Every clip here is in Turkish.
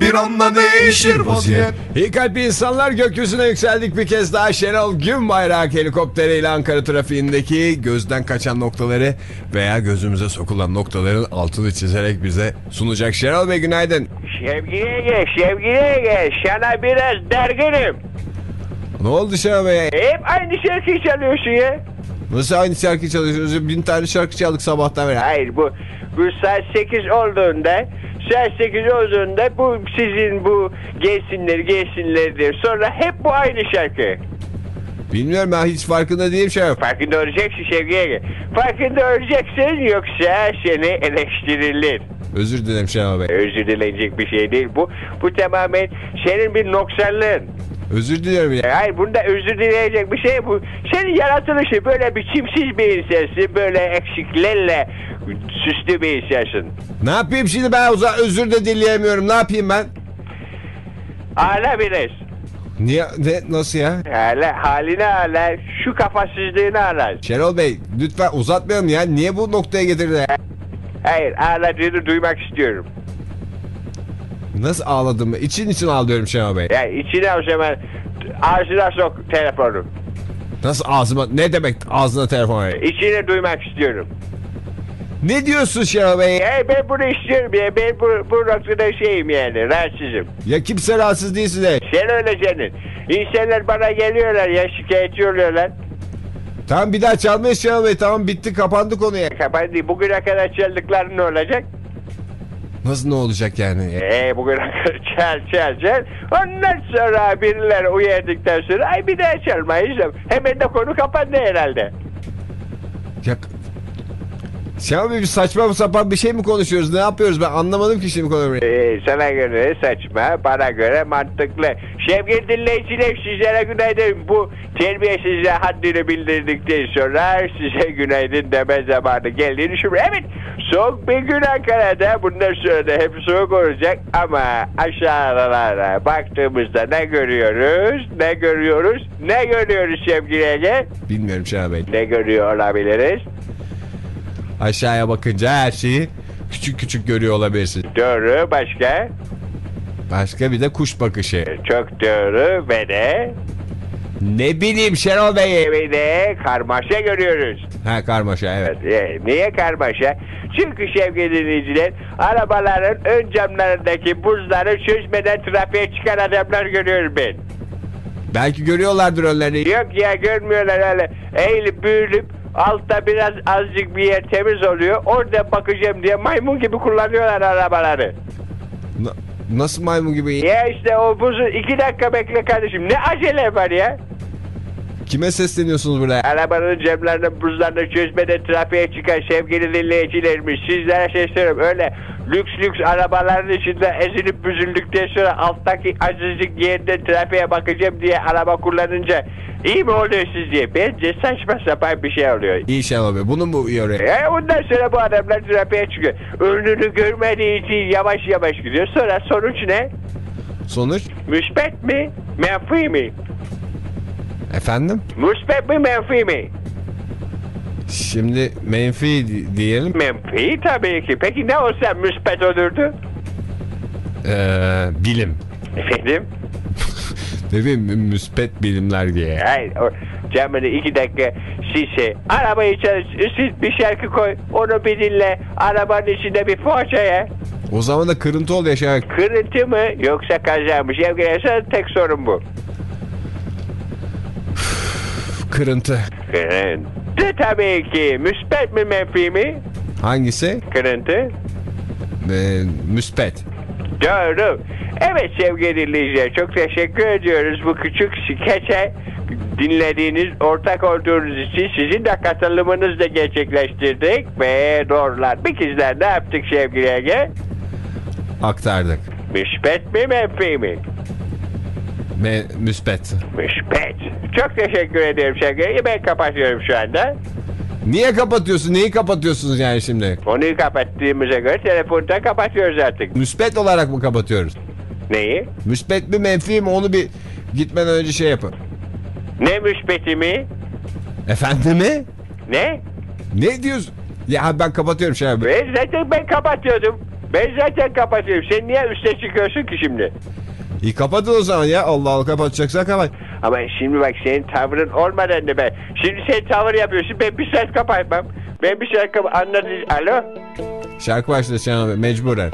bir anda değişir vaziyet İyi kalpli insanlar gökyüzüne yükseldik bir kez daha Şenol Günbayrak helikopteriyle Ankara trafiğindeki gözden kaçan noktaları veya gözümüze sokulan noktaların altını çizerek bize sunacak. Şenol Bey günaydın. Sevgili Ege, sevgili Ege, sana biraz dargınım. Ne oldu Şenol Bey? Hep aynı şarkıyı çalıyorsun ya. Nasıl aynı şarkı çalıyorsunuz? Bin tane şarkı çaldık sabahtan beri. Hayır bu, bu saat 8 olduğunda, 8 olduğunda bu sizin bu gelsinler gelsinlerdir. Sonra hep bu aynı şarkı. Bilmiyorum ben hiç farkında değilim Şenol. Farkında olacaksın Ege. Farkında olacaksın yoksa seni eleştirilir. Özür dilerim Şenol Bey. Özür dilenecek bir şey değil bu. Bu tamamen senin bir noksanlığın. Özür diliyorum ya. Hayır bunda özür dileyecek bir şey bu. Senin yaratılışı böyle biçimsiz bir insansın. Böyle eksiklerle süslü bir insansın. Ne yapayım şimdi ben o zaman özür de dileyemiyorum. Ne yapayım ben? Ağla biraz. Niye? Ne, nasıl ya? Ağla, haline ağla. Şu kafasızlığını ağla. Şenol Bey lütfen uzatmayalım ya. Niye bu noktaya getirdin? Hayır ağladığını duymak istiyorum. Nasıl ağladım? İçin için ağlıyorum Şenol Bey. Ya içine o zaman ağzına sok telefonu. Nasıl ağzıma? Ne demek ağzına telefon ver? İçine duymak istiyorum. Ne diyorsun Şenol Bey? Ya ben bunu istiyorum ya. Ben bu, bu noktada şeyim yani. Rahatsızım. Ya kimse rahatsız değilsin de. Sen öyle senin. İnsanlar bana geliyorlar ya şikayetçi oluyorlar. Tamam bir daha çalmayız Şenol Bey. Tamam bitti kapandı konuya. Kapandı. Bugüne kadar çaldıkları ne olacak? Nasıl ne olacak yani? Eee bugüne kadar çal çal çal. Ondan sonra birileri uyardıktan sonra ay bir daha çalmayız. Hemen de konu kapandı herhalde. Ya... Şenol Bey bir saçma sapan bir şey mi konuşuyoruz? Ne yapıyoruz? Ben anlamadım ki şimdi konuyu. Ee, sana göre saçma, bana göre mantıklı. Sevgili dinleyiciler sizlere günaydın. Bu terbiyesizliğe haddini bildirdikten sonra size günaydın deme zamanı geldiğini düşünüyorum. Evet, soğuk bir gün Ankara'da. Bundan sonra da hep soğuk olacak ama aşağılara baktığımızda ne görüyoruz? Ne görüyoruz? Ne görüyoruz sevgili Ege? Bilmiyorum Şenol Bey. Ne görüyor olabiliriz? Aşağıya bakınca her şeyi küçük küçük görüyor olabilirsin. Doğru, başka? Başka bir de kuş bakışı. Çok doğru ve de... Ne bileyim Şenol Bey. Ve de karmaşa görüyoruz. Ha karmaşa evet. E, niye karmaşa? Çünkü sevgili dinleyiciler arabaların ön camlarındaki buzları çözmeden trafiğe çıkan adamlar görüyorum ben. Belki görüyorlardır önlerini. Yok ya görmüyorlar öyle eğilip büyülüp altta biraz azıcık bir yer temiz oluyor. Orada bakacağım diye maymun gibi kullanıyorlar arabaları. Na- nasıl maymun gibi? Ya işte o buzu iki dakika bekle kardeşim. Ne acele var ya? Kime sesleniyorsunuz burada? Arabanın camlarının buzlarını çözmeden trafiğe çıkan sevgili dinleyicilerimiz sizlere sesleniyorum. Öyle lüks lüks arabaların içinde ezilip büzüldükten sonra alttaki azıcık yerde trafiğe bakacağım diye araba kullanınca iyi mi oluyor sizce? Bence saçma sapan bir şey oluyor. İyi Şenol Bey. Bunu mu uyarıyor? E ondan sonra bu adamlar trafiğe çıkıyor. Önünü görmediği için yavaş yavaş gidiyor. Sonra sonuç ne? Sonuç? Müspet mi? Menfi mi? Efendim? Müspet mi menfi mi? Şimdi menfi di- diyelim. Menfi tabii ki. Peki ne olsa müspet olurdu? Ee, bilim. Efendim? Mü- müspet bilimler diye. Hayır. Camını iki dakika şişe. Arabayı çalış. Siz bir şarkı koy. Onu bir dinle. Arabanın içinde bir poğaçaya. O zaman da kırıntı oluyor şey. Kırıntı mı yoksa kaza mı? Sevgili tek sorun bu. Kırıntı. Kırıntı tabii ki. Müspet mi menfi mi? Hangisi? Kırıntı. Ee, müspet. Doğru. Evet sevgili dinleyiciler çok teşekkür ediyoruz bu küçük skeçe dinlediğiniz ortak olduğunuz için sizin de katılımınızla gerçekleştirdik ve doğrular. Bir kızlar ne yaptık sevgili Ege? aktardık. Müspet mi menfi mi? Me müspet. Müspet. Çok teşekkür ederim sevgili. Ben kapatıyorum şu anda. Niye kapatıyorsun? Neyi kapatıyorsunuz yani şimdi? Konuyu kapattığımıza göre telefonda kapatıyoruz artık. Müspet olarak mı kapatıyoruz? Neyi? Müspet mi menfi mi onu bir gitmeden önce şey yapın. Ne müspeti mi? Efendim mi? Ne? Ne diyorsun? Ya ben kapatıyorum şey abi. Ben zaten ben kapatıyordum. Ben zaten kapatıyorum. Sen niye üste çıkıyorsun ki şimdi? İyi kapatın o zaman ya. Allah Allah kapatacaksan kapat. Ama şimdi bak senin tavrın olmadan da ben. Şimdi sen tavır yapıyorsun ben bir saat kapatmam. Ben bir saat kapat... Anladın. Alo? Şarkı başlayacağım abi mecburen.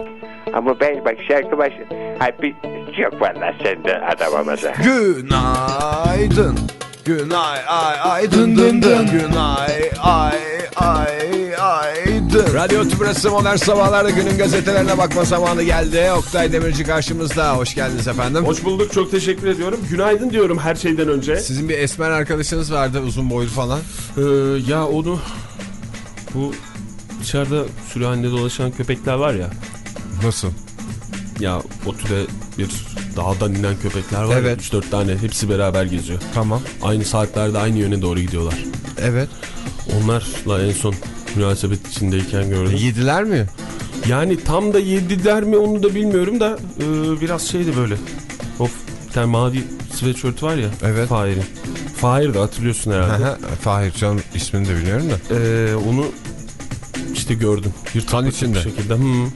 Ama ben bak şarkı başı... Hay bir... Yok valla sen de adam olmasa. Günaydın. Günay ay ay dın dın dın. Günay ay ay ay dın. Radyo Tübrası Modern Sabahlar'da günün gazetelerine bakma zamanı geldi. Oktay Demirci karşımızda. Hoş geldiniz efendim. Hoş bulduk çok teşekkür ediyorum. Günaydın diyorum her şeyden önce. Sizin bir esmer arkadaşınız vardı uzun boylu falan. Ee, ya onu bu dışarıda sürü halinde dolaşan köpekler var ya. Nasıl? Ya o türe bir dağdan inen köpekler var Evet. ya 3-4 tane hepsi beraber geziyor. Tamam. Aynı saatlerde aynı yöne doğru gidiyorlar. Evet. Onlarla en son münasebet içindeyken gördüm. Yediler mi? Yani tam da yediler mi onu da bilmiyorum da e, biraz şeydi böyle. Of bir tane mavi sweatshirt var ya. Evet. Fahir'in. Fahir de hatırlıyorsun herhalde. Fahir Can ismini de biliyorum da. Ee, onu işte gördüm. Yırtık Kan içinde. Şekilde. Hmm.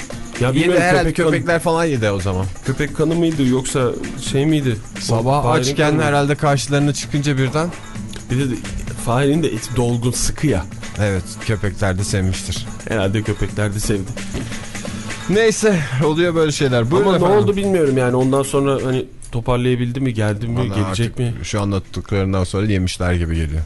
Ya Yedi herhalde köpek, köpekler falan yedi o zaman. köpek kanı mıydı yoksa şey miydi? Sabah açken herhalde karşılarına çıkınca birden. Bir de, de Fahir'in de eti dolgun sıkı ya. Evet köpekler de sevmiştir. Herhalde köpekler de sevdi. Neyse oluyor böyle şeyler. Buyurun Ama efendim. ne oldu bilmiyorum yani ondan sonra hani toparlayabildi mi geldi mi Vallahi gelecek mi Şu anlattıklarından sonra yemişler gibi geliyor.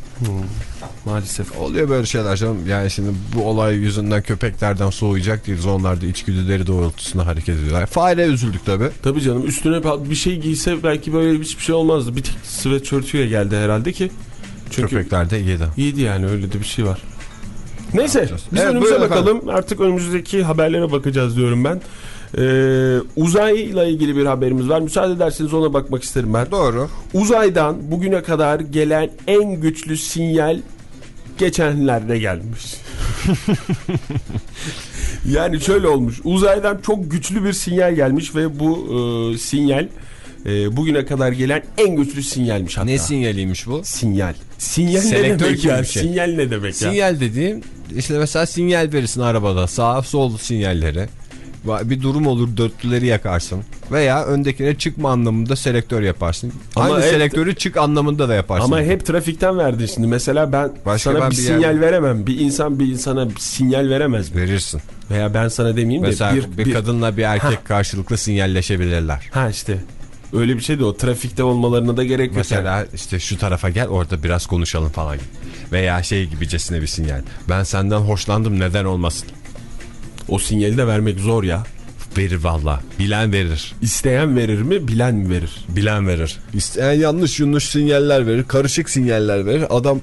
Maalesef. Oluyor böyle şeyler canım. Yani şimdi bu olay yüzünden köpeklerden soğuyacak değiliz. Onlar da içgüdüleri doğrultusunda hareket ediyorlar. Fare üzüldük tabi. Tabii canım üstüne bir şey giyse belki böyle hiçbir şey olmazdı. Bir tek sweatshirtüyle geldi herhalde ki. Çünkü Köpekler de yedi. İyiydi yani öyle de bir şey var. Neyse yapacağız? biz Evet, önümüze bakalım. Artık önümüzdeki haberlere bakacağız diyorum ben. Ee, uzayla ilgili bir haberimiz var. Müsaade ederseniz ona bakmak isterim ben. Doğru. Uzaydan bugüne kadar gelen en güçlü sinyal geçenlerde gelmiş. yani şöyle olmuş. Uzaydan çok güçlü bir sinyal gelmiş ve bu e, sinyal e, bugüne kadar gelen en güçlü sinyalmiş hatta. Ne sinyaliymiş bu? Sinyal. Sinyal Selektör ne demek ya? şey. Sinyal ne demek ya? Sinyal dediğim işte mesela sinyal verirsin arabada sağ sol sinyalleri. Bir durum olur dörtlüleri yakarsın. Veya öndekine çıkma anlamında selektör yaparsın. Ama Aynı hep- selektörü çık anlamında da yaparsın. Ama hep trafikten verdin şimdi. Mesela ben Başka sana ben bir bir sinyal yerde- veremem. Bir insan bir insana bir sinyal veremez verirsin. Veya ben sana demeyeyim de Mesela bir, bir, kadınla bir erkek Ha. karşılıklı sinyalleşebilirler. Ha işte. Öyle bir şey de o trafikte olmalarına da gerek yok. yani. Mesela işte şu tarafa gel orada biraz konuşalım falan. Veya şey gibicesine bir sinyal. Ben senden hoşlandım neden olmasın. O sinyali de vermek zor ya. Verir valla. Bilen verir. İsteyen verir mi, bilen mi verir? Bilen verir. İsteyen yanlış yanlış sinyaller verir. Karışık sinyaller verir. Adam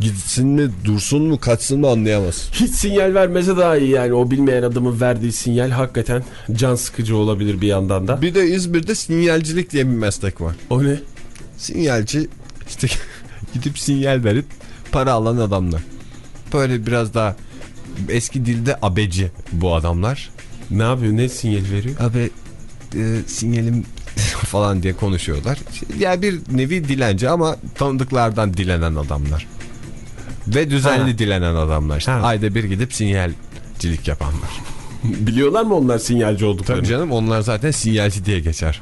gitsin mi dursun mu kaçsın mı anlayamaz. Hiç sinyal vermese daha iyi yani. O bilmeyen adamın verdiği sinyal hakikaten can sıkıcı olabilir bir yandan da. Bir de İzmir'de sinyalcilik diye bir meslek var. O ne? Sinyalci işte gidip sinyal verip para alan adamlar. Böyle biraz daha eski dilde abeci bu adamlar. Ne yapıyor? Ne sinyal veriyor? Abi e, sinyalim falan diye konuşuyorlar. Yani bir nevi dilenci ama tanıdıklardan dilenen adamlar. Ve düzenli Ha. dilenen adamlar. İşte Ha. ayda bir gidip sinyalcilik yapanlar. Biliyorlar mı onlar sinyalci olduklarını? Tabii canım onlar zaten sinyalci diye geçer.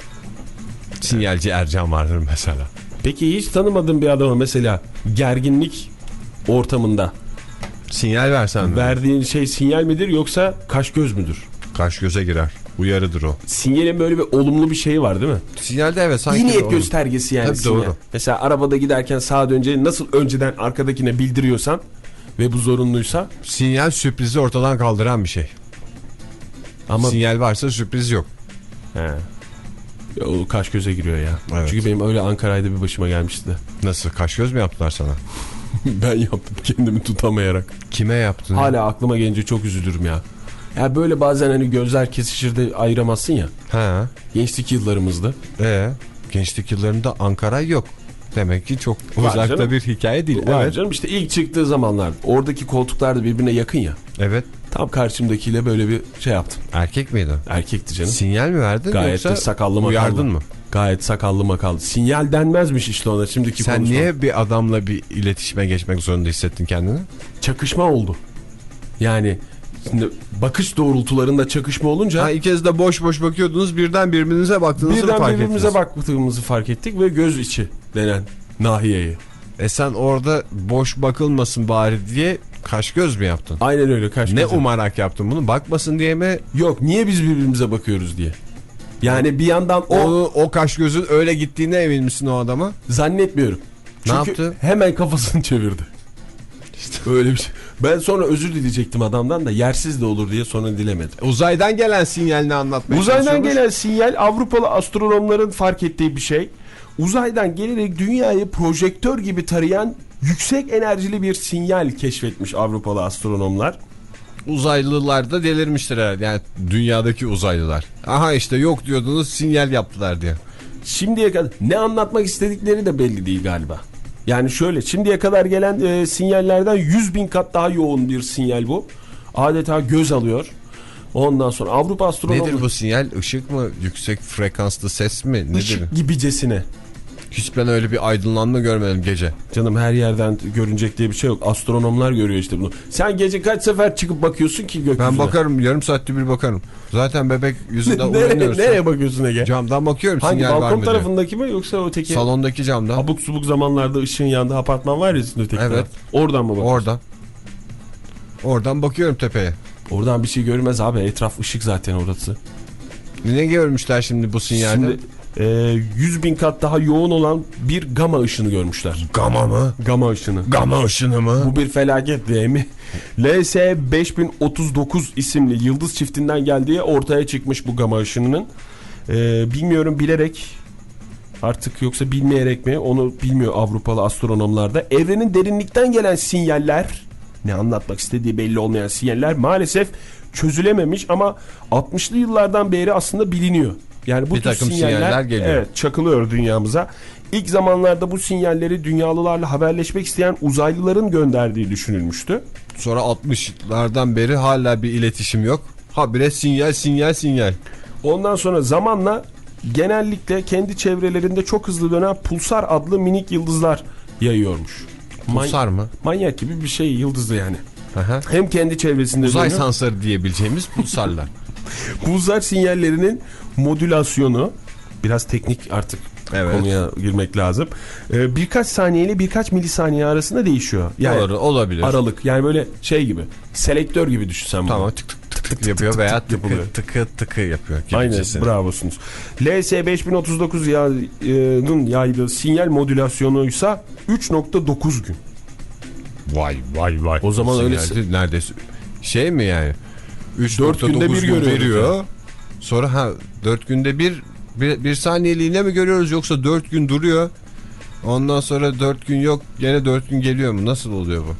Sinyalci Ercan vardır mesela. Peki hiç tanımadığın bir adama mesela gerginlik ortamında Sinyal versen mi? verdiğin şey sinyal midir yoksa kaş göz müdür? Kaş göze girer. Uyarıdır o. Sinyalin böyle bir olumlu bir şeyi var değil mi? Sinyalde evet sanki İyi niyet göstergesi yani Tabii sinyal. doğru. Mesela arabada giderken sağa döneceğini nasıl önceden arkadakine bildiriyorsan ve bu zorunluysa Sinyal sürprizi ortadan kaldıran bir şey. ama Sinyal varsa sürpriz yok. He. Ya o kaş göze giriyor ya. Evet. Çünkü benim öyle Ankara'da bir başıma gelmişti. Nasıl kaş göz mü yaptılar sana? ben yaptım kendimi tutamayarak. Kime yaptın? Hala aklıma gelince çok üzülürüm ya. Ya böyle bazen hani gözler kesişir de ayıramazsın ya. Ha. Gençlik yıllarımızda. Ee, gençlik yıllarında Ankara yok. Demek ki çok Var uzakta canım. bir hikaye değil. Var evet. canım işte ilk çıktığı zamanlar oradaki koltuklar da birbirine yakın ya. Evet. Tam karşımdakiyle böyle bir şey yaptım. Erkek miydi? Erkekti canım. Sinyal mi verdin Gayet yoksa de sakallı makallı. uyardın mı? Gayet sakallı makallı. Sinyal denmezmiş işte ona şimdiki Sen konuşma. niye bir adamla bir iletişime geçmek zorunda hissettin kendini? Çakışma oldu. Yani şimdi bakış doğrultularında çakışma olunca Ha ikiniz de boş boş bakıyordunuz birden birbirinize baktığınızı birden fark birbirimize ettiniz. baktığımızı fark ettik ve göz içi denen nahiyeyi. E sen orada boş bakılmasın bari diye kaş göz mü yaptın? Aynen öyle kaç Ne göze. umarak yaptın bunu? Bakmasın diye mi? Yok niye biz birbirimize bakıyoruz diye. Yani bir yandan o O, o kaş gözün öyle gittiğine emin misin o adama? zannetmiyorum. Ne Çünkü yaptı? hemen kafasını çevirdi. İşte öyle bir şey. Ben sonra özür dileyecektim adamdan da yersiz de olur diye sonra dilemedim. Uzaydan gelen sinyalini anlatmaya Uzaydan gelen sinyal Avrupalı astronomların fark ettiği bir şey. Uzaydan gelerek dünyayı projektör gibi tarayan yüksek enerjili bir sinyal keşfetmiş Avrupalı astronomlar. Uzaylılar da delirmiştir herhalde. Yani dünyadaki uzaylılar. Aha işte yok diyordunuz sinyal yaptılar diye. Şimdiye kadar ne anlatmak istedikleri de belli değil galiba. Yani şöyle şimdiye kadar gelen e, sinyallerden 100 bin kat daha yoğun bir sinyal bu. Adeta göz alıyor. Ondan sonra Avrupa astronomları Nedir bu sinyal? Işık mı? Yüksek frekanslı ses mi? Nedir? ışık gibicesine. Hiç ben öyle bir aydınlanma görmedim gece. Canım her yerden görünecek diye bir şey yok. Astronomlar görüyor işte bunu. Sen gece kaç sefer çıkıp bakıyorsun ki gökyüzüne? Ben bakarım yarım saatte bir bakarım. Zaten bebek yüzünden nereye, uyanıyoruz. nereye bakıyorsun Ege? Camdan bakıyorum Hangi balkon tarafındaki mi yoksa öteki? Salondaki camdan. Abuk subuk zamanlarda ışığın yandığı apartman var ya sizin öteki Evet. taraf. Oradan mı bakıyorsun? Oradan. Oradan bakıyorum tepeye. Oradan bir şey görmez abi. Etraf ışık zaten orası. Ne görmüşler şimdi bu sinyalde? Şimdi e, 100 bin kat daha yoğun olan bir gama ışını görmüşler. Gama mı? Gama ışını. Gama ışını mı? Bu bir felaket değil mi? LS 5039 isimli yıldız çiftinden geldiği ortaya çıkmış bu gama ışınının. Ee, bilmiyorum bilerek artık yoksa bilmeyerek mi onu bilmiyor Avrupalı astronomlar da. Evrenin derinlikten gelen sinyaller ne anlatmak istediği belli olmayan sinyaller maalesef çözülememiş ama 60'lı yıllardan beri aslında biliniyor. Yani bu Bir tür takım sinyaller, sinyaller geliyor. Evet, çakılıyor dünyamıza. İlk zamanlarda bu sinyalleri dünyalılarla haberleşmek isteyen uzaylıların gönderdiği düşünülmüştü. Sonra 60'lardan beri hala bir iletişim yok. Habire sinyal sinyal sinyal. Ondan sonra zamanla genellikle kendi çevrelerinde çok hızlı dönen pulsar adlı minik yıldızlar yayıyormuş. Pulsar mı? Manyak gibi bir şey yıldızı yani. Aha. Hem kendi çevresinde Uzay dönüyor. sansarı diyebileceğimiz pulsarlar. Pulsar sinyallerinin modülasyonu biraz teknik artık Evet. konuya girmek lazım. Ee, birkaç saniye ile birkaç milisaniye arasında değişiyor. Yani Doğru olabilir. aralık yani böyle şey gibi selektör gibi düşünsen bunu. Tamam tık tık tık tık yapıyor veya tıkı yapılıyor. tıkı tıkı yapıyor. Aynen bravosunuz. LS 5039 yayının yaydığı sinyal modülasyonuysa 3.9 gün. Vay vay vay. O zaman öyle- neredeyse şey mi yani? 3 Dört günde bir görüyoruz veriyor. Sonra ha 4 günde bir, bir bir saniyeliğine mi görüyoruz yoksa 4 gün duruyor. Ondan sonra 4 gün yok gene 4 gün geliyor mu? Nasıl oluyor bu?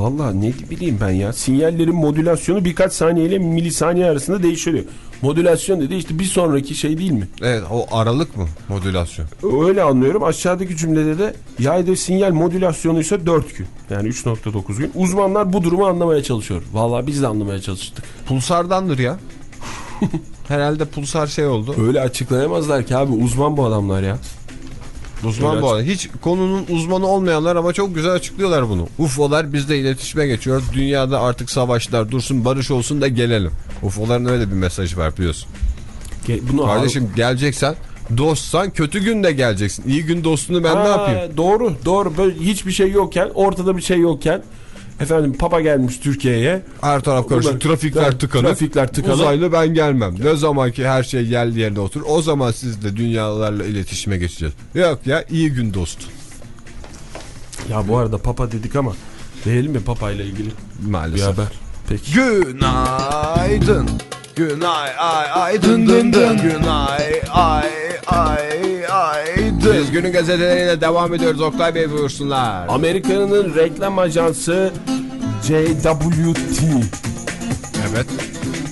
Vallahi ne bileyim ben ya. Sinyallerin modülasyonu birkaç saniye ile milisaniye arasında değişiyor. Modülasyon dedi işte bir sonraki şey değil mi? Evet o aralık mı modülasyon? Öyle anlıyorum. Aşağıdaki cümlede de yaydığı sinyal modülasyonuysa 4 gün. Yani 3.9 gün. Uzmanlar bu durumu anlamaya çalışıyor. Vallahi biz de anlamaya çalıştık. Pulsardandır ya. Herhalde pulsar şey oldu. Öyle açıklayamazlar ki abi uzman bu adamlar ya. Uzman Öyle bu arada. Hiç konunun uzmanı olmayanlar ama çok güzel açıklıyorlar bunu. UFO'lar bizde iletişime geçiyor. Dünyada artık savaşlar dursun, barış olsun da gelelim. UFO'ların öyle bir mesajı var biliyorsun. Ge- Bunu Kardeşim geleceksen dostsan kötü günde geleceksin. İyi gün dostunu ben ne Ha, yapayım? Doğru doğru böyle hiçbir şey yokken ortada bir şey yokken efendim papa gelmiş Türkiye'ye Her taraf karışık. Trafikler tıkanık. Trafikler tıkanık. Uzaylı ben gelmem. Ne zaman ki her şey yerli yerine otur. O zaman siz de dünyalarla iletişime geçeceğiz. Yok ya iyi gün dost. ya bu arada papa dedik ama verelim mi papa ile ilgili bir Maalesef. haber peki Günaydın. Günay ay ay dın dın dın. Günay ay ay ay dın. Biz günün gazeteleriyle devam ediyoruz. Oktay Bey buyursunlar. Amerika'nın reklam ajansı JWT Evet.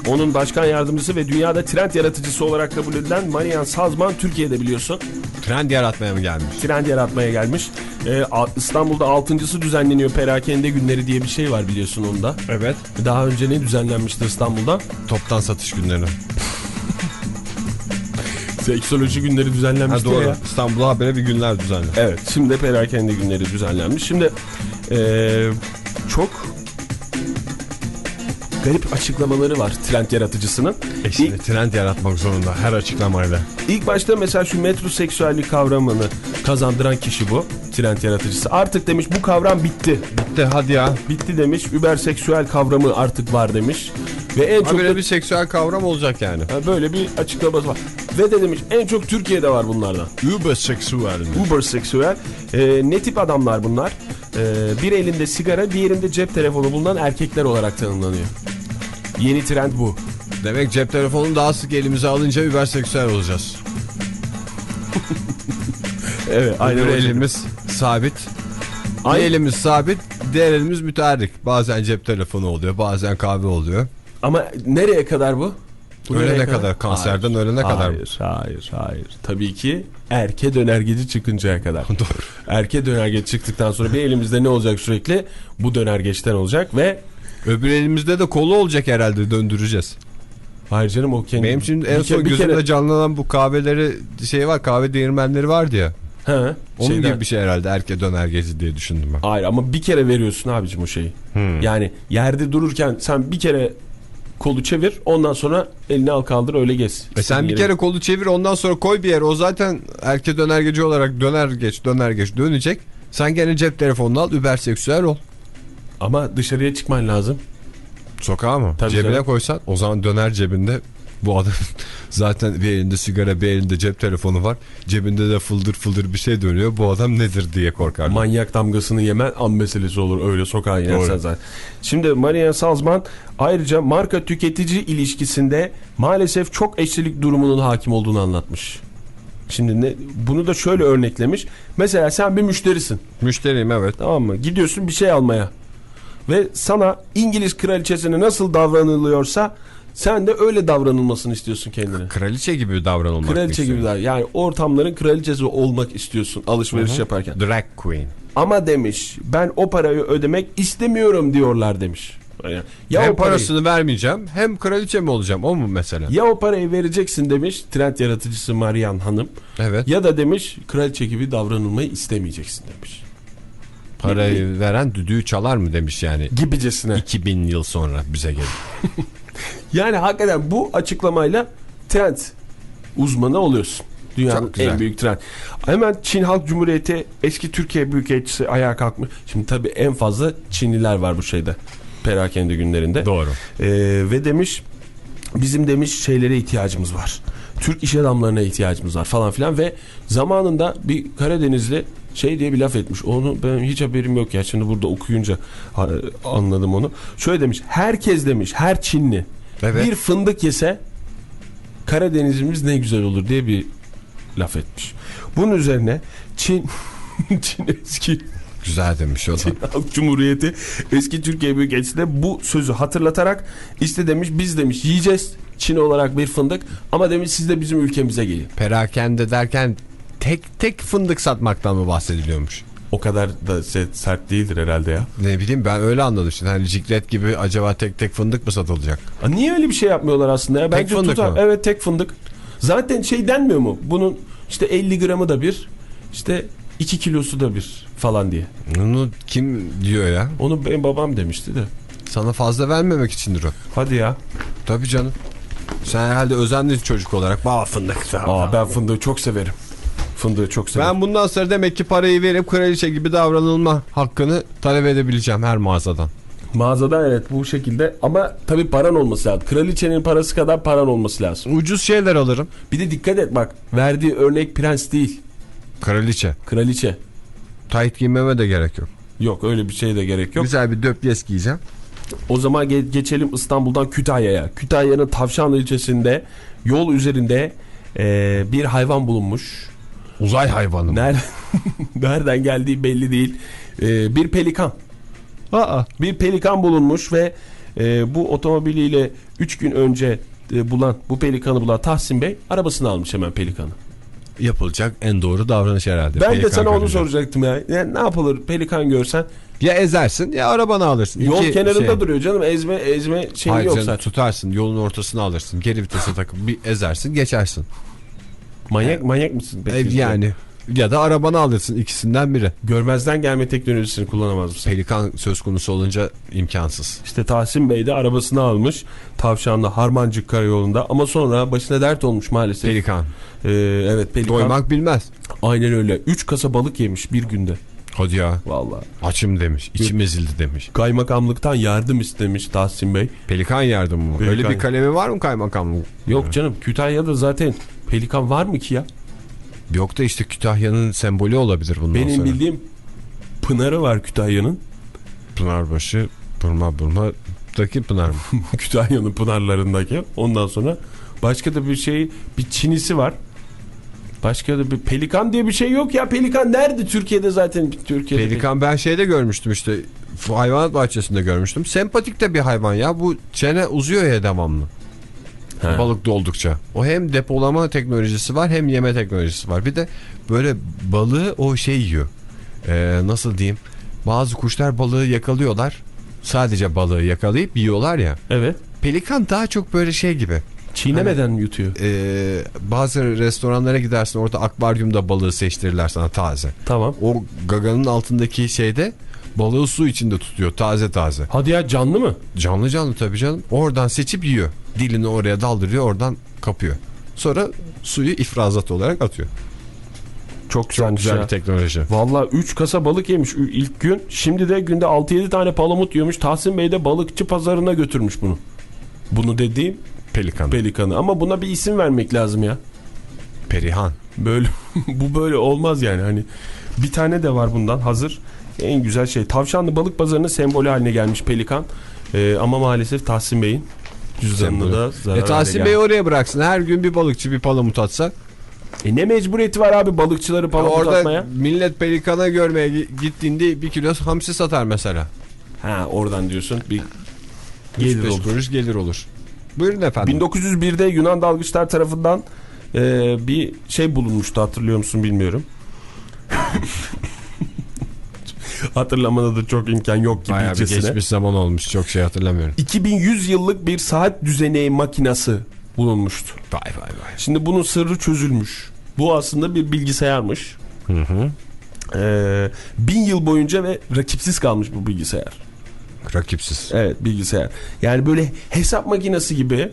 Onun başkan yardımcısı ve dünyada trend yaratıcısı olarak kabul edilen Marian Salzman Türkiye'de biliyorsun. Trend yaratmaya mı gelmiş? Trend yaratmaya gelmiş. A- İstanbul'da 6.sı düzenleniyor Perakende Günleri diye bir şey var biliyorsun onda. Evet. Daha önce ne düzenlenmişti İstanbul'da? Toptan satış günleri. Seksoloji günleri Ha, düzenlenmişti doğru. ya. İstanbul'a habere bir günler düzenli. Evet şimdi de perakende günleri düzenlenmiş. Şimdi eee, çok garip açıklamaları var trend yaratıcısının. E şimdi İlk, trend yaratmak zorunda her açıklamayla. ilk başta mesela şu metroseksüellik kavramını kazandıran kişi bu. Trend yaratıcısı. Artık demiş bu kavram bitti. Bitti hadi ya. Bitti demiş. Überseksüel kavramı artık var demiş. Ve en Ha, çok böyle da- bir seksüel kavram olacak yani. Ha, böyle bir açıklaması var. Ve de demiş en çok Türkiye'de var bunlardan. Überseksüel mi? Uberseksüel. Ee, ne tip adamlar bunlar? Ee, bir elinde sigara, diğerinde cep telefonu bulunan erkekler olarak tanımlanıyor. Yeni trend bu. Demek cep telefonunu daha sık elimize alınca überseksüel olacağız. Evet, aynen Bir öyle. elimiz sabit. Bir Ay- elimiz sabit, diğer elimiz müteahhit. Bazen cep telefonu oluyor, bazen kahve oluyor. Ama nereye kadar bu? Ölene nereye kadar, kanserden ölene kadar. Hayır, hayır, hayır. Tabii ki erke dönergeci çıkıncaya kadar. Doğru. Erke dönergeci çıktıktan sonra bir elimizde ne olacak sürekli? Bu dönergeçten olacak ve Öbür elimizde de kolu olacak herhalde döndüreceğiz. hayır canım o kendi... Benim şimdi en son gözümde kere- canlanan bu kahveleri şey var kahve değirmenleri vardı ya. Ha, Onun şeyden- gibi bir şey herhalde erke dönergeci diye düşündüm ben. Hayır ama bir kere veriyorsun abicim o şeyi. Hmm. Yani yerde dururken sen bir kere kolu çevir ondan sonra elini al kaldır öyle gez. E sen bir kere kolu çevir ondan sonra koy bir yere. O zaten erke dönergeci olarak döner geç döner geç dönecek. Sen gene cep telefonunu al überseksüel ol. Ama dışarıya çıkman lazım. Sokağa mı? Tabii Cebine canım. koysan o zaman döner cebinde bu adam zaten bir elinde sigara bir elinde cep telefonu var. Cebinde de fıldır fıldır bir şey dönüyor. Bu adam nedir diye korkar. Manyak damgasını yemen an meselesi olur öyle sokağa inersen zaten. Şimdi Maria Salzman ayrıca marka tüketici ilişkisinde maalesef çok eşlilik durumunun hakim olduğunu anlatmış. Şimdi ne, bunu da şöyle örneklemiş. Mesela sen bir müşterisin. Müşteriyim evet. Tamam mı? Gidiyorsun bir şey almaya. Ve sana İngiliz kraliçesine nasıl davranılıyorsa sen de öyle davranılmasını istiyorsun kendine. Kraliçe gibi davranılmak Kraliçe gibi davran. Yani ortamların kraliçesi olmak istiyorsun alışveriş yaparken. Drag queen. Ama demiş ben o parayı ödemek istemiyorum diyorlar demiş. Yani ya hem o parayı, parasını vermeyeceğim hem kraliçe mi olacağım o mu mesela? ya o parayı vereceksin demiş trend yaratıcısı Marian Hanım. Evet. Ya da demiş kraliçe gibi davranılmayı istemeyeceksin demiş. Parayı veren düdüğü çalar mı demiş yani. Gibicesine. 2000 yıl sonra bize gelip. Yani hakikaten bu açıklamayla trend uzmanı oluyorsun. Dünyanın en büyük trend. Hemen Çin Halk Cumhuriyeti eski Türkiye Büyükelçisi ayağa kalkmış. Şimdi tabii en fazla Çinliler var bu şeyde. Perakende günlerinde. Doğru. Ee, ve demiş bizim demiş şeylere ihtiyacımız var. Türk iş adamlarına ihtiyacımız var falan filan ve zamanında bir Karadenizli şey diye bir laf etmiş. Onu ben hiç haberim yok ya. Şimdi burada okuyunca anladım onu. Şöyle demiş. Herkes demiş her Çinli Evet. bir fındık yese Karadenizimiz ne güzel olur diye bir laf etmiş. Bunun üzerine Çin Çin eski Güzel demiş o da. Halk Cumhuriyeti eski Türkiye Büyükelçisi de bu sözü hatırlatarak işte demiş biz demiş yiyeceğiz Çin olarak bir fındık ama demiş siz de bizim ülkemize gelin. Perakende derken tek tek fındık satmaktan mı bahsediliyormuş? O kadar da se- sert değildir herhalde ya. Ne bileyim ben öyle anladım şimdi. Hani ciklet gibi acaba tek tek fındık mı satılacak? Aa, niye öyle bir şey yapmıyorlar aslında ya? Tek Bence fındık tutar. mı? Evet tek fındık. Zaten şey denmiyor mu? Bunun işte 50 gramı da bir işte 2 kilosu da bir falan diye. Bunu kim diyor ya? Onu benim babam demişti de. Sana fazla vermemek içindir o. Hadi ya. Tabii canım. Sen herhalde özenli çocuk olarak bana fındık. Aa ben fındığı çok severim. Fındığı çok severim. Ben bundan sonra demek ki parayı verip kraliçe gibi davranılma hakkını talep edebileceğim her mağazadan. Mağazada evet bu şekilde ama tabii paran olması lazım. Kraliçenin parası kadar paran olması lazım. Ucuz şeyler alırım. Bir de dikkat et bak verdiği örnek prens değil Kraliçe. kraliçe. Tayt giymeme de gerek yok. Yok öyle bir şeye de gerek yok. Güzel bir döpyes giyeceğim. O zaman ge- geçelim İstanbul'dan Kütahya'ya. Kütahya'nın Tavşan ilçesinde yol üzerinde e, bir hayvan bulunmuş. Uzay hayvanı? Nereden, nereden geldiği belli değil. E, bir pelikan. Aa. Bir pelikan bulunmuş ve e, bu otomobiliyle 3 gün önce e, bulan bu pelikanı bulan Tahsin Bey arabasını almış hemen pelikanı. Yapılacak en doğru davranış herhalde. Ben de Pelikan sana onu görünce. soracaktım ya. Yani ne yapılır pelikan görsen Ya ezersin ya arabanı alırsın. yol İki kenarında şey. duruyor canım ezme ezme şeyi Hayır yok canım, zaten. tutarsın yolun ortasına alırsın. Geri vitese takıp bir ezersin geçersin. Manyak manyak mısın? E, peki? yani ya da arabanı alırsın ikisinden biri. Görmezden gelme teknolojisini kullanamaz mısın? Pelikan söz konusu olunca imkansız. İşte Tahsin Bey de arabasını almış Tavşanlı Harmancık Karayolu'nda ama sonra başına dert olmuş maalesef. Pelikan. Ee, evet pelikan. Doymak bilmez. Aynen öyle. 3 kasa balık yemiş bir günde. Hadi ya Vallahi. açım demiş. içim ezildi demiş. Kaymakamlıktan yardım istemiş Tahsin Bey. Pelikan yardımı mı? Pelikan. Öyle bir kalemi var mı kaymakamlık? Yok canım Kütahya'da zaten pelikan var mı ki ya? Yok da işte Kütahya'nın sembolü olabilir bundan Benim sonra. bildiğim Pınarı var Kütahya'nın. Pınarbaşı, Burma Burma'daki Pınar mı? Kütahya'nın pınarlarındaki. Ondan sonra başka da bir şey bir Çinisi var. Başka da bir pelikan diye bir şey yok ya. Pelikan nerede Türkiye'de zaten Türkiye'de. Pelikan ben şeyde görmüştüm işte hayvanat bahçesinde görmüştüm. Sempatik de bir hayvan ya bu çene uzuyor ya devamlı. He. Balık doldukça. O hem depolama teknolojisi var hem yeme teknolojisi var. Bir de böyle balığı o şey yiyor. Ee, nasıl diyeyim? Bazı kuşlar balığı yakalıyorlar. Sadece balığı yakalayıp yiyorlar ya. Evet. Pelikan daha çok böyle şey gibi. Çiğnemeden yutuyor. Ee, bazı restoranlara gidersin orada akvaryumda balığı seçtirirler sana taze. Tamam. O gaganın altındaki şeyde balığı su içinde tutuyor taze taze. Hadi ya canlı mı? Canlı canlı tabii canım. Oradan seçip yiyor. Dilini oraya daldırıyor oradan kapıyor. Sonra suyu ifrazat olarak atıyor. Çok Çok güzel bir teknoloji. Valla 3 kasa balık yemiş ilk gün. Şimdi de günde 6-7 tane palamut yiyormuş. Tahsin Bey de balıkçı pazarına götürmüş bunu. Bunu dediğim Pelikan. pelikanı. Ama buna bir isim vermek lazım ya. Perihan. Böyle bu böyle olmaz yani. Hani bir tane de var bundan hazır. En güzel şey. Tavşanlı balık pazarının sembolü haline gelmiş pelikan. Ee, ama maalesef Tahsin Bey'in cüzdanını da zarar E Tahsin Bey oraya bıraksın. Her gün bir balıkçı bir palamut atsa. E ne mecburiyeti var abi balıkçıları palamut Orada atmaya? millet pelikana görmeye gi- gittiğinde bir kilo hamsi satar mesela. Ha oradan diyorsun. Bir gelir 3-5 olur. kuruş gelir olur. Buyurun efendim. 1901'de Yunan dalgıçlar tarafından e, bir şey bulunmuştu hatırlıyor musun bilmiyorum. Hatırlamada da çok imkan yok gibi Bayağı bir geçmiş zaman olmuş. Çok şey hatırlamıyorum. 2100 yıllık bir saat düzeneği makinası bulunmuştu. Vay vay vay. Şimdi bunun sırrı çözülmüş. Bu aslında bir bilgisayarmış. Hı hı. Ee, bin yıl boyunca ve rakipsiz kalmış bu bilgisayar. Rakipsiz. Evet bilgisayar. Yani böyle hesap makinesi gibi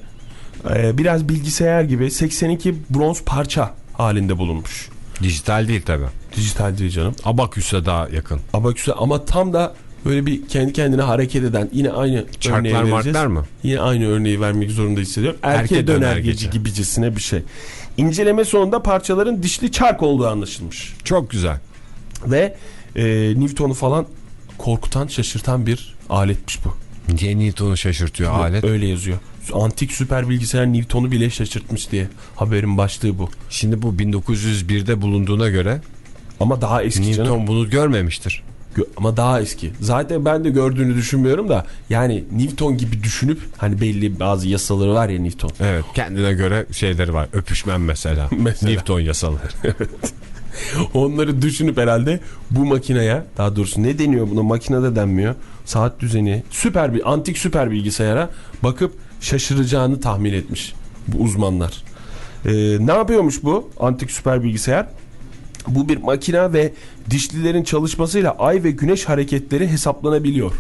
e, biraz bilgisayar gibi 82 bronz parça halinde bulunmuş. Dijital değil tabi. Dijital değil canım. Abaküs'e daha yakın. Abaküse ama tam da böyle bir kendi kendine hareket eden yine aynı örneği Çarklar vereceğiz. marklar mı? Yine aynı örneği vermek zorunda hissediyorum. Erke, Erke dönergeci gibicesine bir şey. İnceleme sonunda parçaların dişli çark olduğu anlaşılmış. Çok güzel. Ve e, Newton'u falan korkutan, şaşırtan bir aletmiş bu. Niye Newton'u şaşırtıyor alet? Öyle yazıyor. Antik süper bilgisayar Newton'u bile şaşırtmış diye haberin başlığı bu. Şimdi bu 1901'de bulunduğuna göre Ama daha eski Newton canım. bunu görmemiştir. Gö- Ama daha eski. Zaten ben de gördüğünü düşünmüyorum da yani Newton gibi düşünüp hani belli bazı yasaları var ya Newton. Evet. Kendine göre şeyleri var. Öpüşmem mesela. Mesela. Newton yasaları. Onları düşünüp herhalde bu makineye daha doğrusu ne deniyor buna makinede denmiyor. Saat düzeni süper bir antik süper bilgisayara bakıp şaşıracağını tahmin etmiş bu uzmanlar. Ee, ne yapıyormuş bu antik süper bilgisayar? Bu bir makine ve dişlilerin çalışmasıyla ay ve güneş hareketleri hesaplanabiliyor.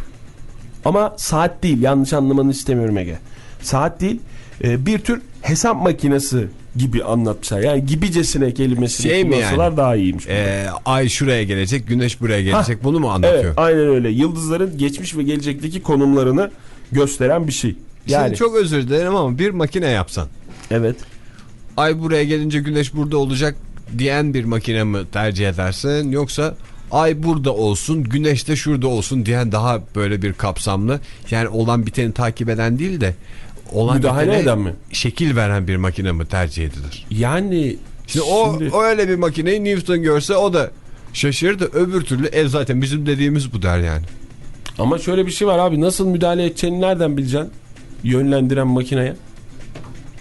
Ama saat değil yanlış anlamanı istemiyorum Ege. Saat değil e, bir tür hesap makinesi gibi anlatmışlar. Yani gibicesine kelimesini Şey kullansalar yani? daha iyiymiş. Ee, ay şuraya gelecek, güneş buraya gelecek. Bunu mu anlatıyor? Evet aynen öyle. Yıldızların geçmiş ve gelecekteki konumlarını gösteren bir şey. Yani Şimdi çok özür dilerim ama bir makine yapsan. evet. Ay buraya gelince güneş burada olacak diyen bir makine mi tercih edersin? Yoksa ay burada olsun, güneş de şurada olsun diyen daha böyle bir kapsamlı. Yani olan biteni takip eden değil de olan Müdahale eden mi? şekil veren bir makine mi tercih edilir? Yani Şimdi, o, şimdi- o öyle bir makineyi Newton görse o da şaşırır da öbür türlü ev zaten bizim dediğimiz bu der yani. Ama şöyle bir şey var abi nasıl müdahale edeceğini nereden bileceksin? Yönlendiren makineye.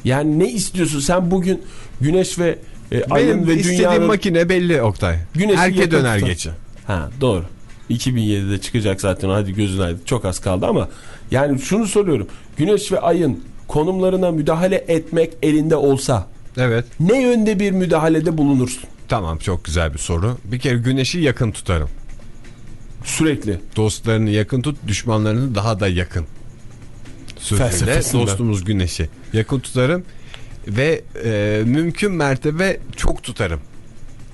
Yani ne istiyorsun sen bugün güneş ve e, ayın Benim ve istediğim dünyanın makine belli Oktay. Güneşi Erke döner geçi. Ha doğru. 2007'de çıkacak zaten hadi gözün aydın çok az kaldı ama yani şunu soruyorum. Güneş ve ayın konumlarına müdahale etmek elinde olsa Evet. ne yönde bir müdahalede bulunursun? Tamam çok güzel bir soru. Bir kere güneşi yakın tutarım. Sürekli. Dostlarını yakın tut, düşmanlarını daha da yakın. Sözüyle dostumuz güneşi yakın tutarım ve e, mümkün mertebe çok tutarım.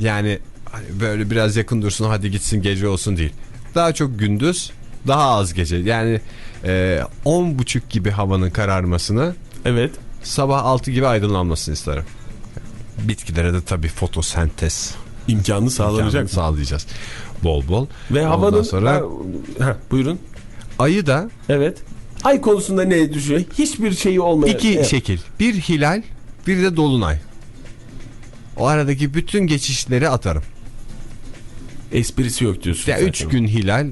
Yani hani böyle biraz yakın dursun hadi gitsin gece olsun değil. Daha çok gündüz daha az gece. Yani e, on buçuk gibi havanın kararmasını Evet. sabah 6 gibi aydınlanmasını isterim. Bitkilere de tabii fotosentez imkanı sağlanacak. imkanını sağlayacağız. Bol bol. Ve Ondan havanın sonra ha, buyurun. ayı da Evet. Ay konusunda ne düşünüyor? Hiçbir şeyi olmayan. iki Evet. şekil. Bir hilal, bir de dolunay. O aradaki bütün geçişleri atarım. Esprisi yok diyorsun. Ya zaten. 3 gün hilal,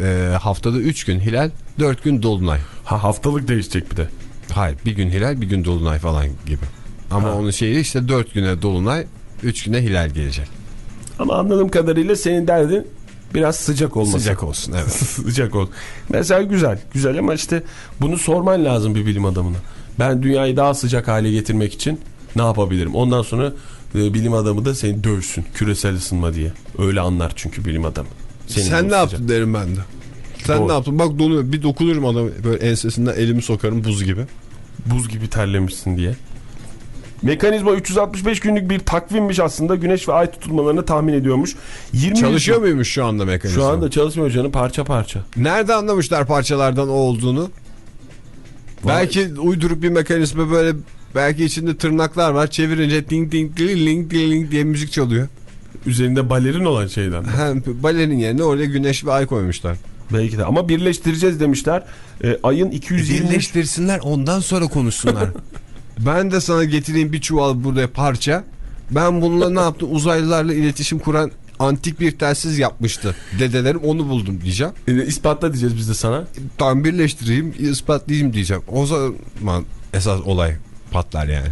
e, haftada 3 gün hilal, 4 gün dolunay. Ha haftalık değişecek bir de. Hayır, bir gün hilal, bir gün dolunay falan gibi. Ama Ha. onun şeyi işte 4 güne dolunay, 3 güne hilal gelecek. Ama anladığım kadarıyla senin derdin biraz sıcak olması. Sıcak olsun evet. sıcak ol. Mesela güzel. Güzel ama işte bunu sorman lazım bir bilim adamına. Ben dünyayı daha sıcak hale getirmek için ne yapabilirim? Ondan sonra e, bilim adamı da seni dövsün. Küresel ısınma diye. Öyle anlar çünkü bilim adamı. Senin Sen ne sıcak- yaptın derim ben de. Sen Doğru. ne yaptın? Bak donuyor. Bir dokunurum adamı böyle ensesinden elimi sokarım buz gibi. Buz gibi terlemişsin diye. Mekanizma 365 günlük bir takvimmiş aslında. Güneş ve ay tutulmalarını tahmin ediyormuş. 20 Çalışıyor yıl- muymuş şu anda mekanizma? Şu anda çalışmıyor canım parça parça. Nerede anlamışlar parçalardan o olduğunu? Belki uydurup bir mekanizma böyle belki içinde tırnaklar var. Çevirince ding ding ding ding ding diye müzik çalıyor. Üzerinde balerin olan şeyden. Hem balerin yerine oraya güneş ve ay koymuşlar. Belki de ama birleştireceğiz demişler. Ee, ayın 220 Birleştirsinler ondan sonra konuşsunlar. ben de sana getireyim bir çuval burada parça. Ben bununla ne yaptım? Uzaylılarla iletişim kuran antik bir telsiz yapmıştı. Dedelerim onu buldum diyeceğim. Ee, ispatla diyeceğiz biz de sana. Tam birleştireyim ispatlayayım diyeceğim. O zaman esas olay patlar yani.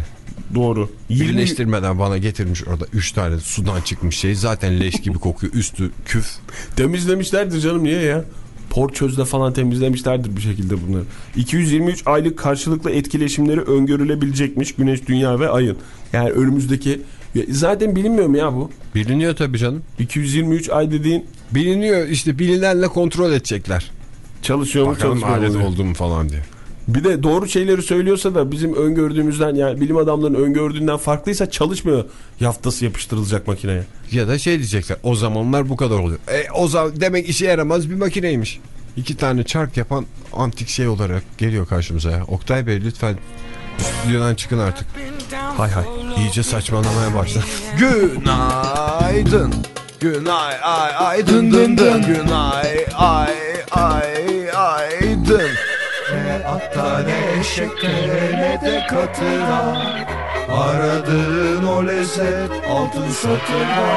Doğru. 20 Birleştirmeden bana getirmiş orada 3 tane sudan çıkmış şey. Zaten leş gibi kokuyor. Üstü küf. temizlemişlerdir canım niye ya? Porçözde falan temizlemişlerdir bir şekilde bunları. 223 aylık karşılıklı etkileşimleri öngörülebilecekmiş Güneş, Dünya ve Ay'ın. Yani önümüzdeki Ya zaten bilinmiyor mu ya bu? Biliniyor tabii canım. 223 ay dediğin Biliniyor işte bilinenle kontrol edecekler. çalışıyor mu Bakalım çalışmıyor mu? oldu mu falan diye. Bir de doğru şeyleri söylüyorsa da bizim öngördüğümüzden yani bilim adamlarının öngördüğünden farklıysa çalışmıyor yaftası yapıştırılacak makineye. Ya da şey diyecekler o zamanlar bu kadar oluyor. E, o zaman demek işe yaramaz bir makineymiş. İki tane çark yapan antik şey olarak geliyor karşımıza ya. Oktay Bey lütfen stüdyodan çıkın artık. Hay hay. İyice saçmalamaya başladı. Günaydın. Günay ay ay dın dın dın. Günay ay ay ay dın. Ne atta ne eşeklere ne de katıra. Aradığın o lezzet altın satırda.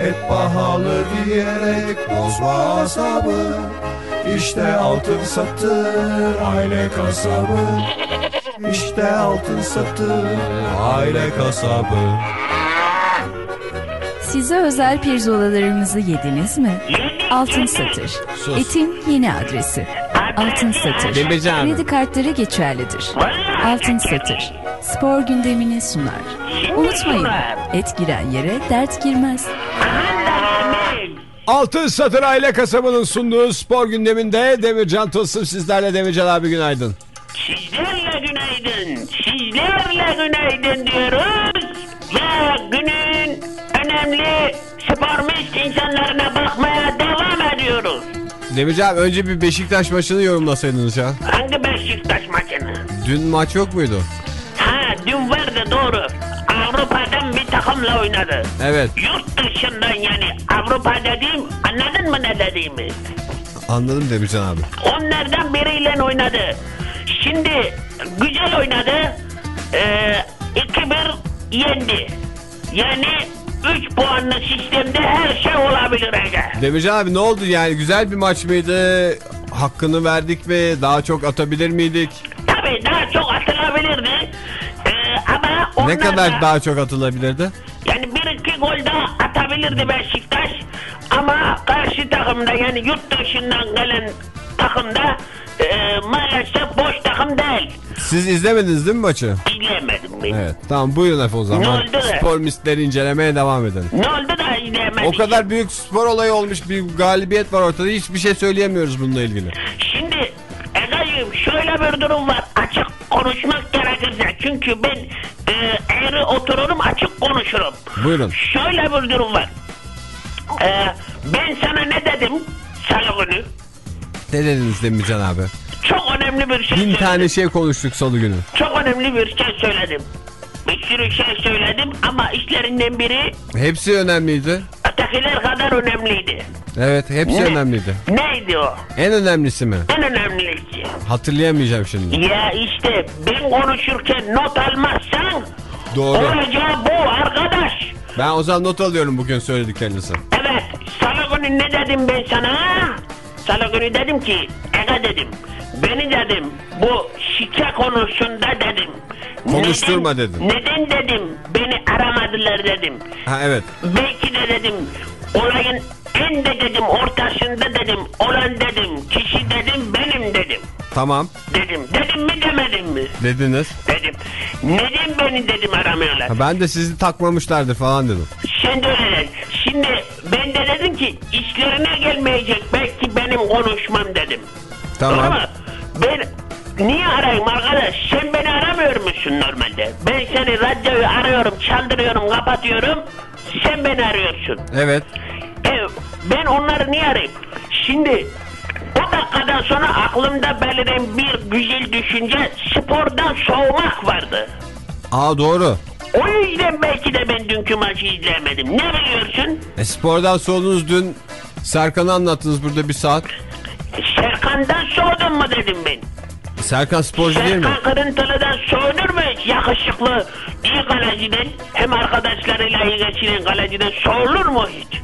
Et pahalı diyerek bozma asabı. İşte altın satır aile kasabı. İşte altın satır aile kasabı. Size özel pirzolalarımızı yediniz mi? Altın Satır. Etin yeni adresi. Altın Satır. Kredi kartları geçerlidir. Altın Satır. Spor gündemini sunar. Unutmayın, et giren yere dert girmez. Altın Satır Aile Kasabı'nın sunduğu spor gündeminde Demircan Tılsım sizlerle Demircan abi günaydın. Sizlerle günaydın. Sizlerle günaydın diyoruz. Ve günün önemli sporist insanlarına bakmaya devam Demircan abi önce bir Beşiktaş maçını yorumlasaydınız ya. Hangi Beşiktaş maçını? Dün maç yok muydu? Ha dün vardı doğru. Avrupa'dan bir takımla oynadı. Evet Yurt dışından yani Avrupa dediğim anladın mı ne dediğimi? anladım Demircan abi. Onlardan biriyle oynadı. Şimdi güzel oynadı. Ee, 2-1 yendi. Yani 3 puanlı sistemde her şey olabilir Ege. Demircan abi ne oldu yani güzel bir maç mıydı? Hakkını verdik mi? Daha çok atabilir miydik? Tabii daha çok atılabilirdi. Ee, ama onlar Ne kadar da- daha çok atılabilirdi? Yani bir iki gol daha atabilirdi Beşiktaş. Ama karşı takımda yani yurt dışından gelen takımda e, maalesef boş takım değil. Siz izlemediniz değil mi maçı? İzleyemedim ben. Evet. Tamam buyurun Efe o zaman. Ne oldu da? Spor misleri incelemeye devam edelim. Ne oldu da izleyemedik? O kadar büyük spor olayı olmuş bir galibiyet var ortada. Hiçbir şey söyleyemiyoruz bununla ilgili. Şimdi Ega'cığım şöyle bir durum var. Açık konuşmak gerekirse. Çünkü ben e, eğri otururum açık konuşurum. Buyurun. Şöyle bir durum var. E, ben sana ne dedim salı günü? Ne dediniz Demircan abi? Çok önemli bir şey Bin söyledim. tane şey konuştuk salı günü. Çok önemli bir şey söyledim. Bir sürü şey söyledim ama işlerinden biri Hepsi önemliydi. ötekiler kadar önemliydi. Evet hepsi Ne? önemliydi. Neydi o? En önemlisi mi? En önemlisi. Hatırlayamayacağım şimdi. Ya işte ben konuşurken not almazsan Doğru. olacağı bu arkadaş. Ben o zaman not alıyorum bugün söylediklerinizi. Evet salı günü ne dedim ben sana? Salı günü dedim ki Ega dedim. Beni dedim bu şike konusunda dedim. Konuşturma neden, dedin. Neden dedim beni aramadılar dedim. Ha evet. Belki de dedim olayın en de dedim ortasında dedim olan dedim kişi dedim benim dedim. Tamam. Dedim. Dedim mi demedim mi? Dediniz. Dedim. Neden beni dedim aramıyorlar? Ha, ben de sizi takmamışlardır falan dedim. Sen de öyle. Şimdi ben de dedim ki işlerine gelmeyecek belki benim konuşmam dedim. Tamam. Mu? Ben niye arayayım arkadaş? Sen beni aramıyor musun normalde? Ben seni radyoyu arıyorum, çaldırıyorum, kapatıyorum. Sen beni arıyorsun. Evet. E, ben onları niye arayayım? Şimdi o dakikadan sonra aklımda beliren bir güzel düşünce spordan soğumak vardı. Aa doğru. O yüzden belki de ben dünkü maçı izlemedim. Ne biliyorsun? E, spordan soğudunuz dün Serkan'ı anlattınız burada bir saat. Serkan'dan soğudun mu dedim ben. Serkan sporcu değil mi? Serkan Kırıntılı'dan soğunur mu hiç? Yakışıklı, iyi kaleciden hem arkadaşlarıyla iyi geçinen kaleciden soğulur mu hiç?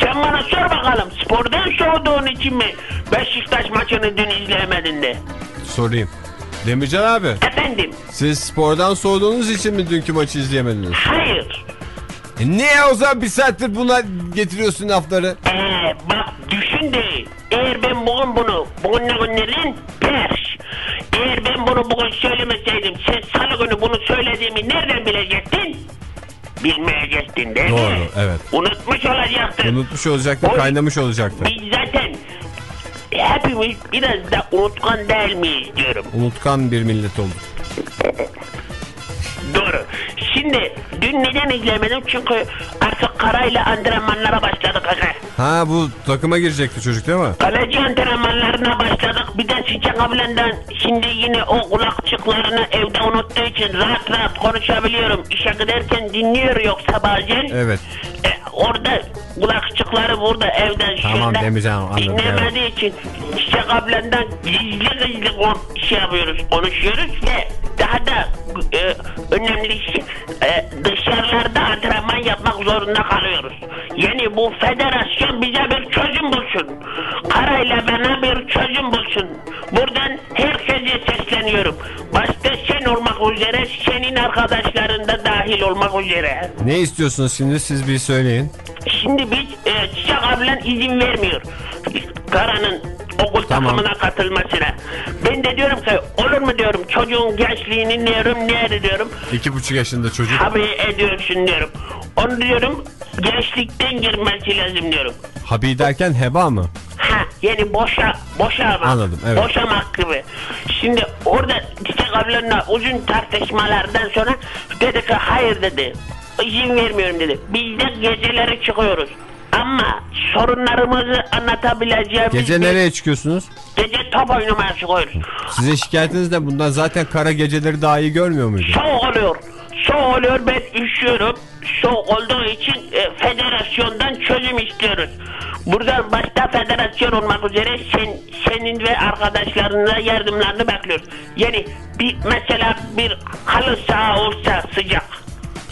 Sen bana sor bakalım spordan soğuduğun için mi Beşiktaş maçını dün izleyemedin de? Sorayım. Demircan abi Efendim siz spordan soğuduğunuz için mi dünkü maçı izleyemediniz? hayır. E, niye o zaman bir saattir buna getiriyorsun lafları? Ee, bak düşün de eğer ben bugün bunu bugün ne günlerin pers. Eğer ben bunu bugün söylemeseydim sen salı günü bunu söylediğimi nereden bilecektin? Bilmeyecektin değil mi? Doğru, evet. Unutmuş olacaktın. Unutmuş olacaktı, Oy. kaynamış olacaktı. Biz zaten hepimiz biraz da unutkan değil miyiz diyorum. Unutkan bir millet olduk. Doğru. Şimdi dün neden izlemedim? Çünkü artık karayla antrenmanlara başladık. Aga. Ha bu takıma girecekti çocuk değil mi? Kaleci antrenmanlarına başladık. Bir de Çiçek ablandan şimdi yine o kulakçıklarını evde unuttuğu için rahat rahat konuşabiliyorum. İşe giderken dinliyor yoksa bazen. Evet. E, orada kulakçıkları burada evden Tamam, şöyle Demircan, anladım, dinlemediği için Çiçek ablandan gizli gizli şey yapıyoruz, konuşuyoruz ve daha da e, önemlisi e, dışarılarda antrenman yapmak zorunda kalıyoruz. Yani bu federasyon bize bir çözüm bulsun. Karayla bana bir çözüm bulsun. Buradan herkese sesleniyorum. Başta sen olmak üzere, senin arkadaşların da dahil olmak üzere. Ne istiyorsunuz şimdi siz bir söyleyin. Şimdi biz e, Çiçek ablan izin vermiyor. Kara'nın okul Tamam. takımına katılmasına. Ben de diyorum ki olur mu diyorum çocuğun gençliğini diyorum ne diyorum. İki buçuk yaşında çocuk. Haber ediyorsun diyorum. Onu diyorum gençlikten girmesi lazım diyorum. Habi derken heba mı? Ha yani boşa boşamak. Anladım, evet. Boşamak gibi. Şimdi orada Çiçek ablanla uzun tartışmalardan sonra dedi ki hayır dedi. İzin vermiyorum dedi. Biz de geceleri çıkıyoruz. Ama sorunlarımızı anlatabileceğimiz Gece bir- nereye çıkıyorsunuz? Gece top oynamaya çıkıyoruz. Size şikayetiniz de bundan zaten kara geceleri daha iyi görmüyor muydu? Soğuk oluyor. Soğuk oluyor ben üşüyorum. Soğuk olduğu için e, federasyondan çözüm istiyoruz. Buradan başta federasyon olmak üzere sen, senin ve arkadaşlarınla yardımlarını bekliyoruz. Yani bir mesela bir halı saha olsa sıcak.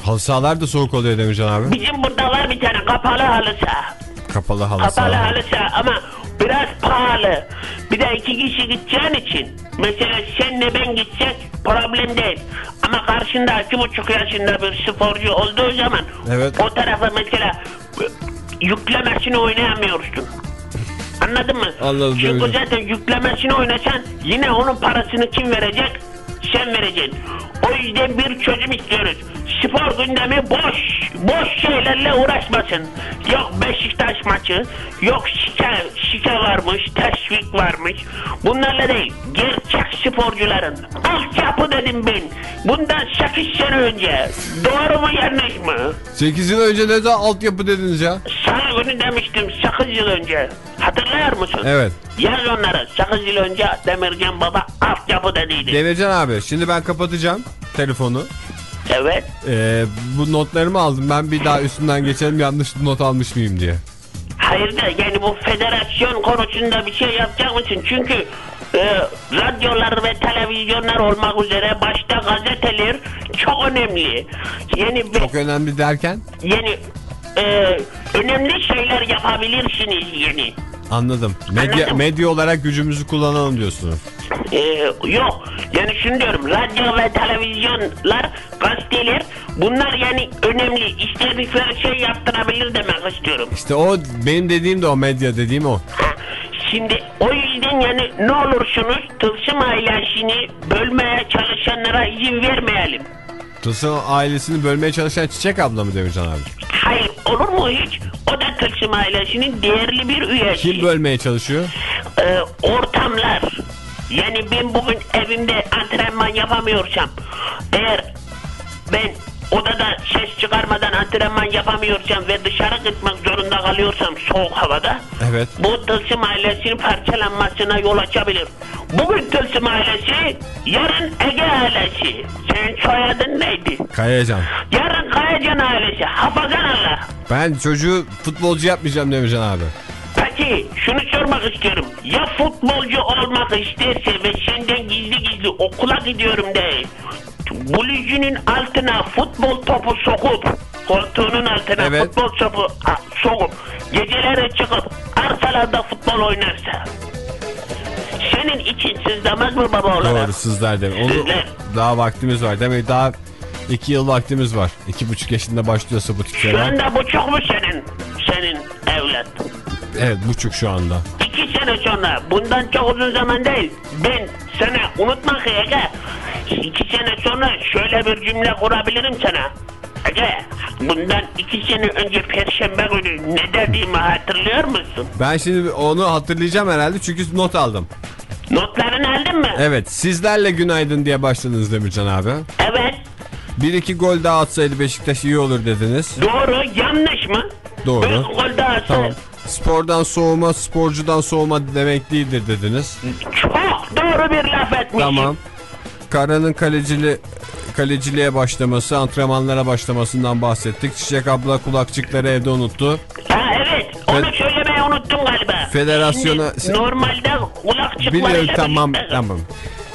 Halı sahalar da soğuk oluyor Demircan abi. Bizim burada var bir tane kapalı halı saha. Kapalı halı Kapalı saha. halı saha ama biraz pahalı. Bir de iki kişi gideceğin için. Mesela senle ben gitsek problem değil. Ama karşında iki buçuk yaşında bir sporcu olduğu zaman Evet. o tarafa mesela e, yüklemesini oynayamıyorsun. Anladın mı? Anladım, Çünkü zaten yüklemesini oynasan yine onun parasını kim verecek? Sen vereceksin. O yüzden bir çözüm istiyoruz. Spor gündemi boş, boş şeylerle uğraşmasın. Yok Beşiktaş maçı, yok şike, şike varmış, teşvik varmış. Bunlarla değil, gerçek sporcuların. Altyapı dedim ben. Bundan 8 sene önce. Doğru mu yanlış mı? 8 yıl önce ne zaman altyapı dediniz ya? Salı günü demiştim 8 yıl önce. Hatırlıyor musun? Evet. Yaz onları. 8 yıl önce Demircan Baba altyapı dediydi. Demircan abi şimdi ben kapatacağım telefonu. evet. Ee, bu notlarımı aldım. Ben bir daha üstünden geçelim yanlış not almış mıyım diye. Hayır da yani bu federasyon konusunda bir şey yapacak mısın? Çünkü e, radyolar ve televizyonlar olmak üzere başta gazeteler çok önemli. Yani Çok önemli derken yani e, önemli şeyler yapabilirsiniz yani. anladım. Medya, Anladım. medya olarak gücümüzü kullanalım diyorsunuz. Ee, yok yani şunu diyorum radyo ve televizyonlar gazeteler bunlar yani önemli istedikleri şey yaptırabilir demek istiyorum. İşte o benim dediğim de o medya dediğim o. Şimdi o yüzden yani ne olursunuz tılsım ailesini bölmeye çalışanlara izin vermeyelim. Tılsım ailesini bölmeye çalışan Çiçek abla mı Demircan abi? Hayır olur mu hiç? O da tılsım ailesinin değerli bir üyesi. Kim bölmeye çalışıyor? Ee, ortamlar. Yani ben bugün evimde antrenman yapamıyorsam eğer ben odada ses çıkarmadan antrenman yapamıyorsam ve dışarı gitmek zorunda kalıyorsam soğuk havada Evet. bu tılsım ailesinin parçalanmasına yol açabilir. Bugün tılsım ailesi yarın Ege ailesi. Senin soyadın neydi? Kayacan. Yarın Kayacan ailesi. Hafazan Allah. Ben çocuğu futbolcu yapmayacağım Demircan abi. Peki şunu sormak istiyorum. Ya futbolcu olmak isterse ve senden gizli gizli okula gidiyorum de bluzunun altına futbol topu sokup koltuğunun altına Evet. futbol topu sokup geceleri çıkıp arsalarda futbol oynarsa senin için sızlamaz mı baba olarak? Doğru sizler de. Onu daha vaktimiz var. Demek daha iki yıl vaktimiz var. İki buçuk yaşında başlıyorsa bu tip Şu şeyler. anda bu çok mu senin? Senin evlat. Evet buçuk şu anda. İki sene sonra bundan çok uzun zaman değil. Ben sana unutma ki Ege. İki sene sonra şöyle bir cümle kurabilirim sana. Ege bundan iki sene önce perşembe günü ne dediğimi hatırlıyor musun? Ben şimdi onu hatırlayacağım herhalde çünkü not aldım. Notlarını aldın mı? Evet sizlerle günaydın diye başladınız Demircan abi. Evet. Bir iki gol daha atsaydı Beşiktaş iyi olur dediniz. Doğru yanlış mı? Doğru. Bir gol daha atsa- Tamam. Spordan soğuma, sporcudan soğuma demek değildir dediniz. Çok doğru bir laf etmişsin. Tamam. Kara'nın kalecili kaleciliğe başlaması, antrenmanlara başlamasından bahsettik. Çiçek abla kulakçıkları evde unuttu. Ha evet onu Fe- söylemeyi unuttum galiba. Federasyona- Şimdi normalde kulakçıklarıyla Biliyorum tamam tamam.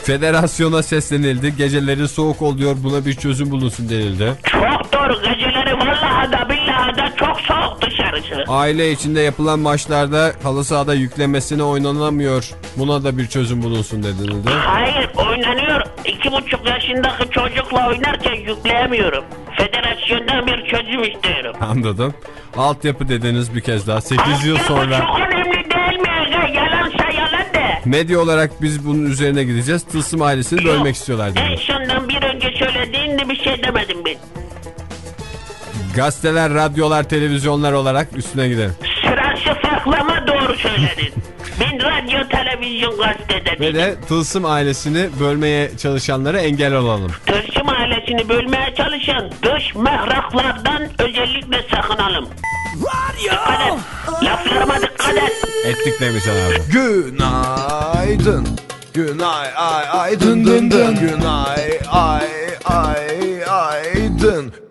Federasyona seslenildi. Geceleri soğuk oluyor. Buna bir çözüm bulunsun denildi. Çok doğru geceleri vallahi da billahi da çok soğuk dışarısı. Aile içinde yapılan maçlarda halı sahada yüklemesine oynanamıyor. Buna da bir çözüm bulunsun denildi. Hayır oynanıyor. İki buçuk yaşındaki çocukla oynarken yükleyemiyorum. Federasyondan bir çözüm istiyorum. Anladım. Altyapı dediniz bir kez daha. 8 yıl sonra çok önemli değil mi? Ege? Yalansa yalan de. medya olarak biz bunun üzerine gideceğiz. Tılsım ailesini bölmek Yok, istiyorlar En dedi. sondan bir önce söylediğinde bir şey demedim ben. Gazeteler, radyolar, televizyonlar olarak üstüne gidelim. Sırası farklama doğru söyledin. ben radyo, televizyon, gazete Ve de Tılsım ailesini bölmeye çalışanlara engel olalım. Tılsım ailesini bölmeye çalışan dış mehraklardan özellikle sakınalım. Dikkat et. Laflarıma dikkat et. Ettik demiş abi. Günaydın. Günay ay ay dın dın dın. Günay ay ay ay dın.